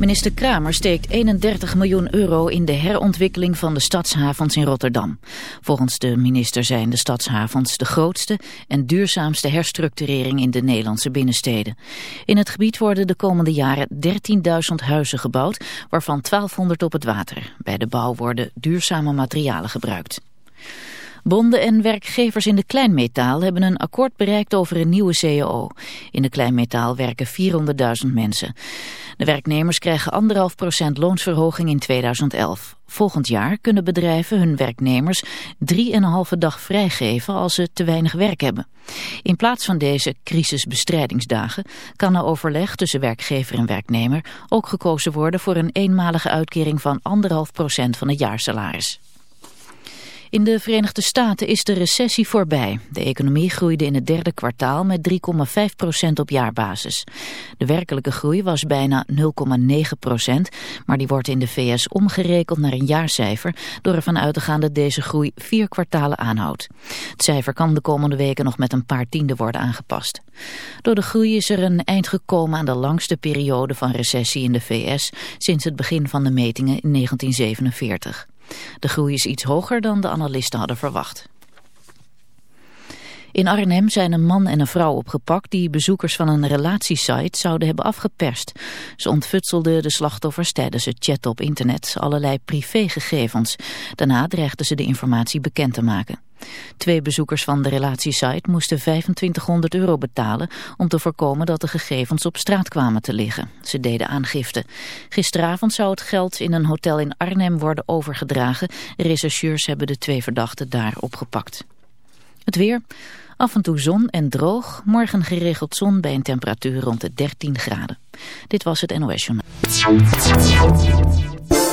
Minister Kramer steekt 31 miljoen euro in de herontwikkeling van de stadshavens in Rotterdam. Volgens de minister zijn de stadshavens de grootste en duurzaamste herstructurering in de Nederlandse binnensteden. In het gebied worden de komende jaren 13.000 huizen gebouwd, waarvan 1200 op het water. Bij de bouw worden duurzame materialen gebruikt. Bonden en werkgevers in de kleinmetaal hebben een akkoord bereikt over een nieuwe CAO. In de kleinmetaal werken 400.000 mensen. De werknemers krijgen 1,5% loonsverhoging in 2011. Volgend jaar kunnen bedrijven hun werknemers 3,5 dag vrijgeven als ze te weinig werk hebben. In plaats van deze crisisbestrijdingsdagen kan er overleg tussen werkgever en werknemer ook gekozen worden voor een eenmalige uitkering van 1,5% van het jaarsalaris. In de Verenigde Staten is de recessie voorbij. De economie groeide in het derde kwartaal met 3,5% op jaarbasis. De werkelijke groei was bijna 0,9% maar die wordt in de VS omgerekend naar een jaarcijfer door ervan uit te gaan dat deze groei vier kwartalen aanhoudt. Het cijfer kan de komende weken nog met een paar tienden worden aangepast. Door de groei is er een eind gekomen aan de langste periode van recessie in de VS sinds het begin van de metingen in 1947. De groei is iets hoger dan de analisten hadden verwacht. In Arnhem zijn een man en een vrouw opgepakt die bezoekers van een relatiesite zouden hebben afgeperst. Ze ontfutselden de slachtoffers tijdens het chatten op internet allerlei privégegevens. Daarna dreigden ze de informatie bekend te maken. Twee bezoekers van de relatiesite moesten 2500 euro betalen om te voorkomen dat de gegevens op straat kwamen te liggen. Ze deden aangifte. Gisteravond zou het geld in een hotel in Arnhem worden overgedragen. Rechercheurs hebben de twee verdachten daar opgepakt. Het weer. Af en toe zon en droog. Morgen geregeld zon bij een temperatuur rond de 13 graden. Dit was het NOS Journaal.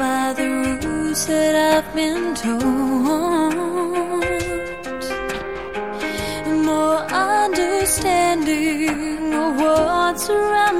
by the rules that I've been told. More understanding of what's around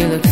You look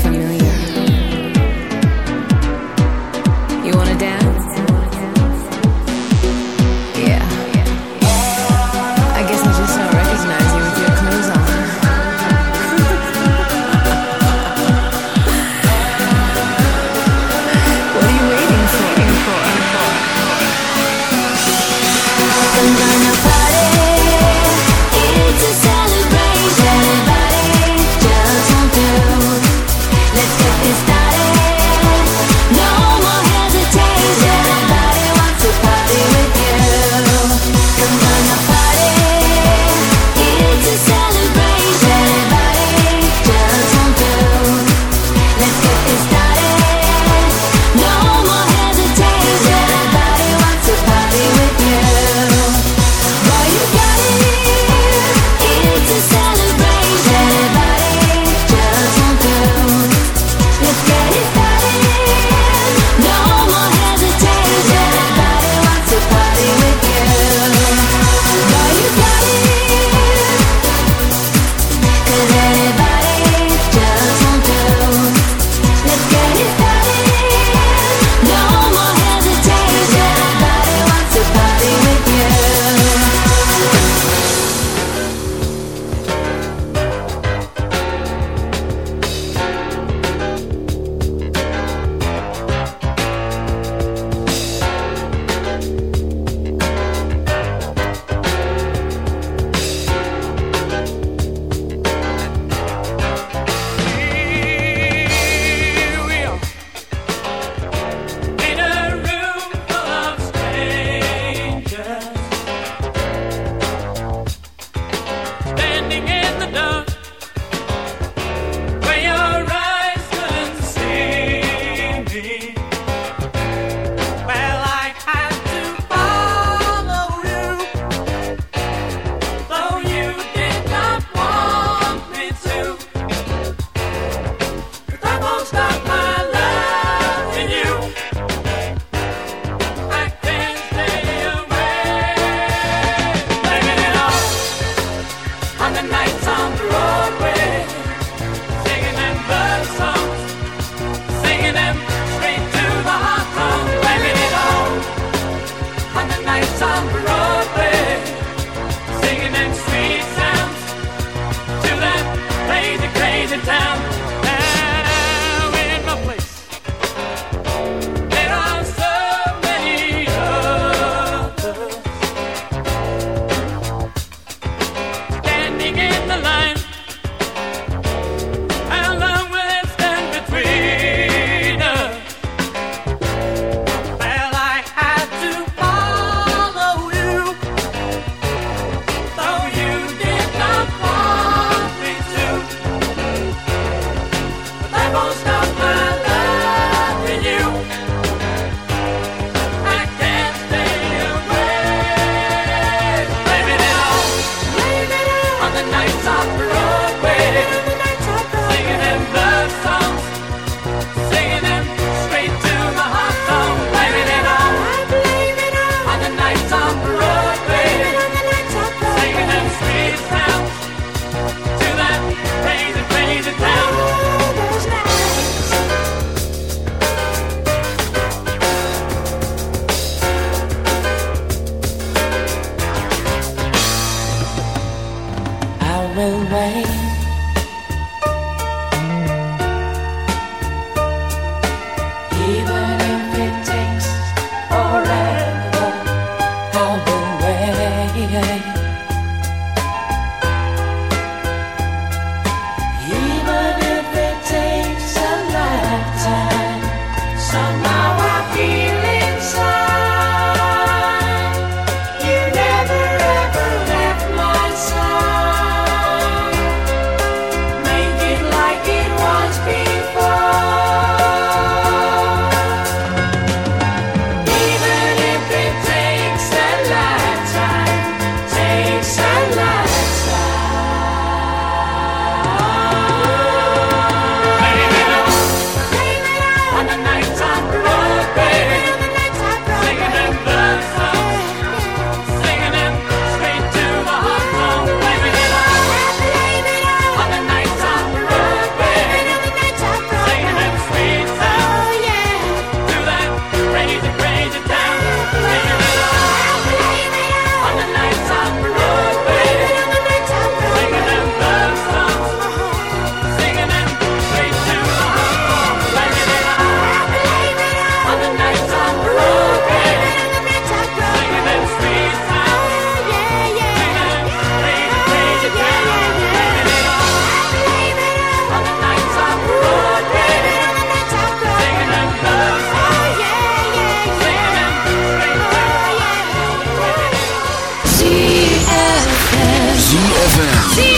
ZFM.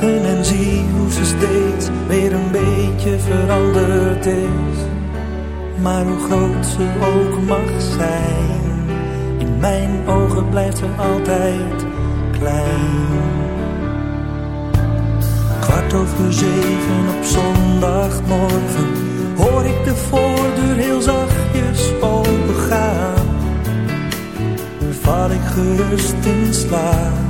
En zie hoe ze steeds weer een beetje veranderd is. Maar hoe groot ze ook mag zijn, in mijn ogen blijft ze altijd klein. Kwart over zeven op zondagmorgen hoor ik de voordeur heel zachtjes opengaan. Val ik gerust in slaap,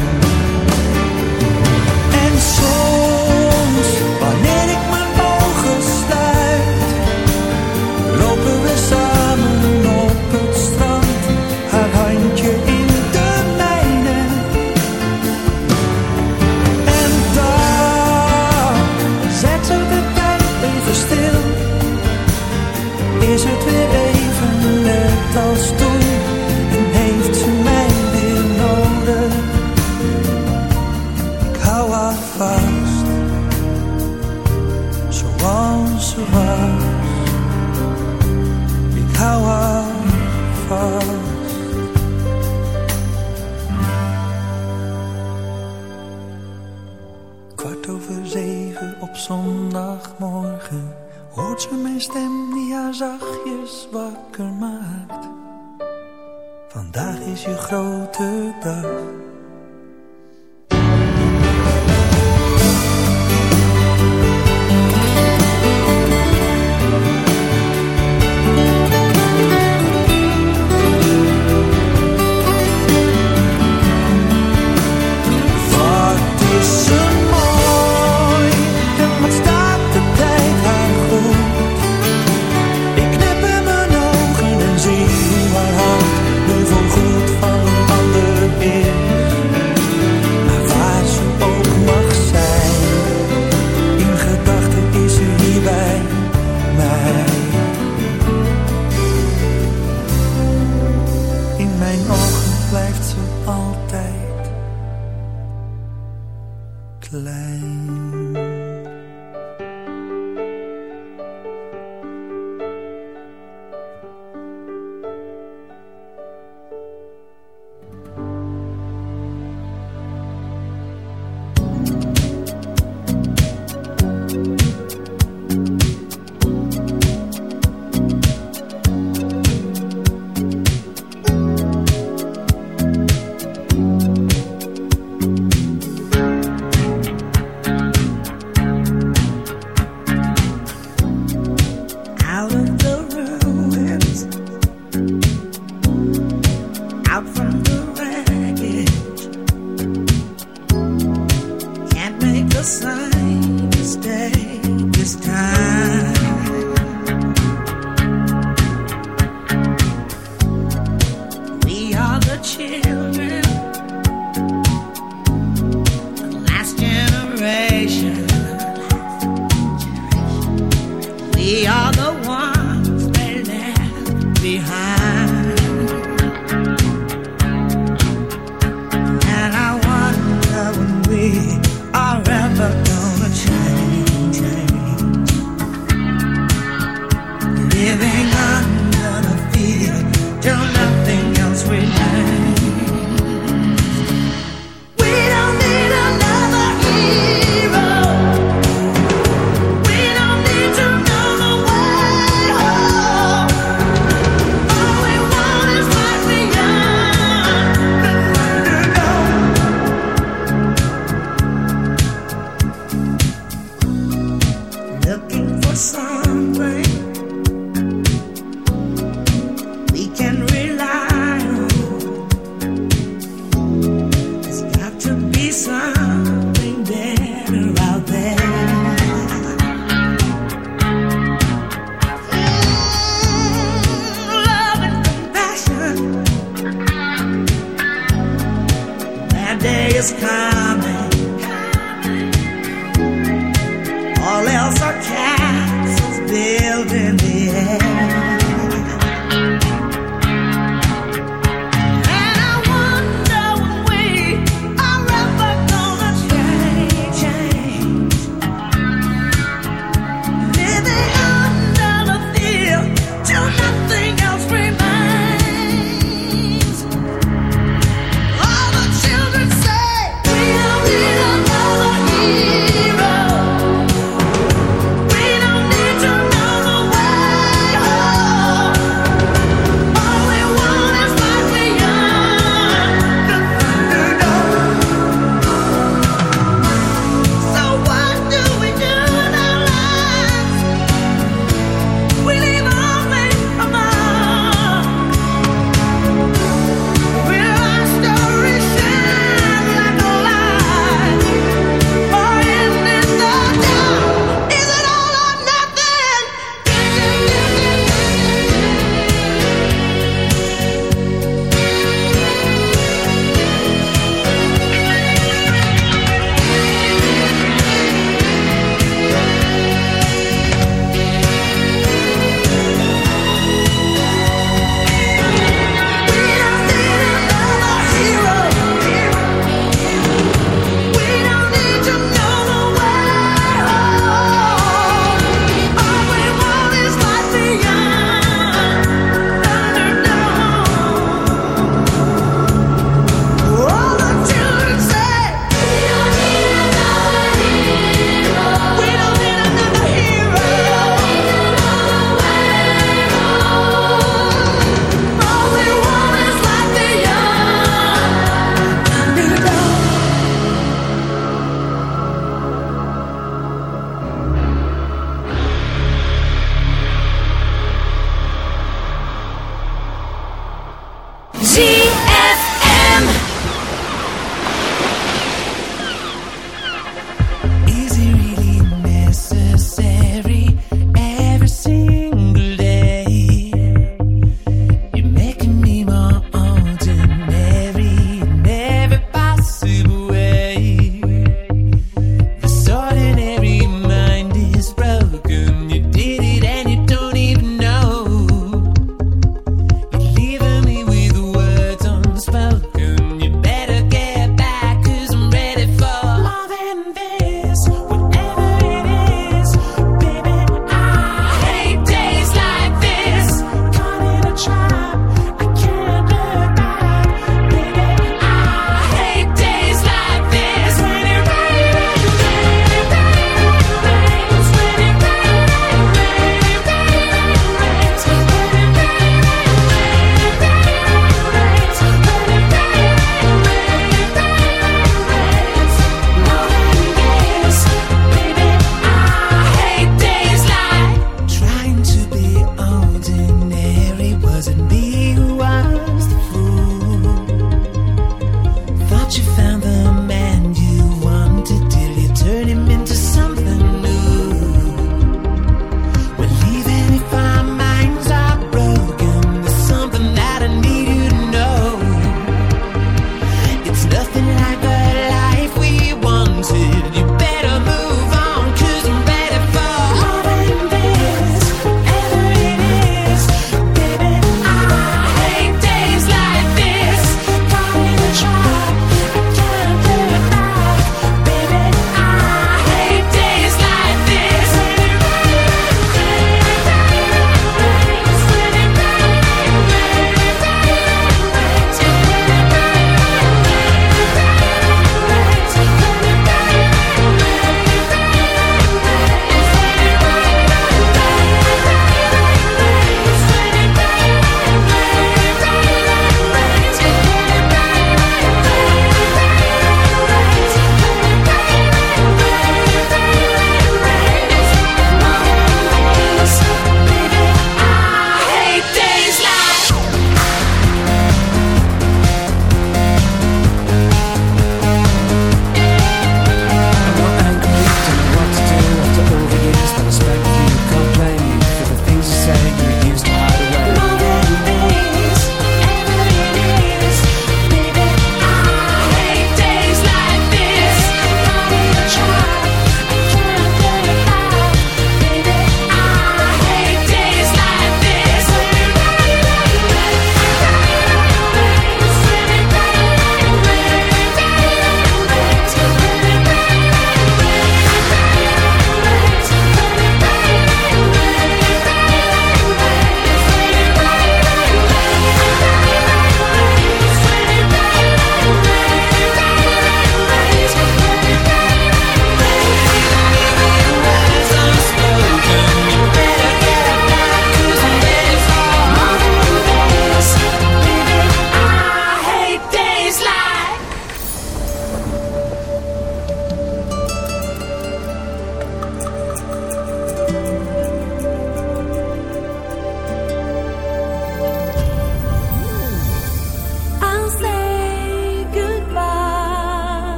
this kind.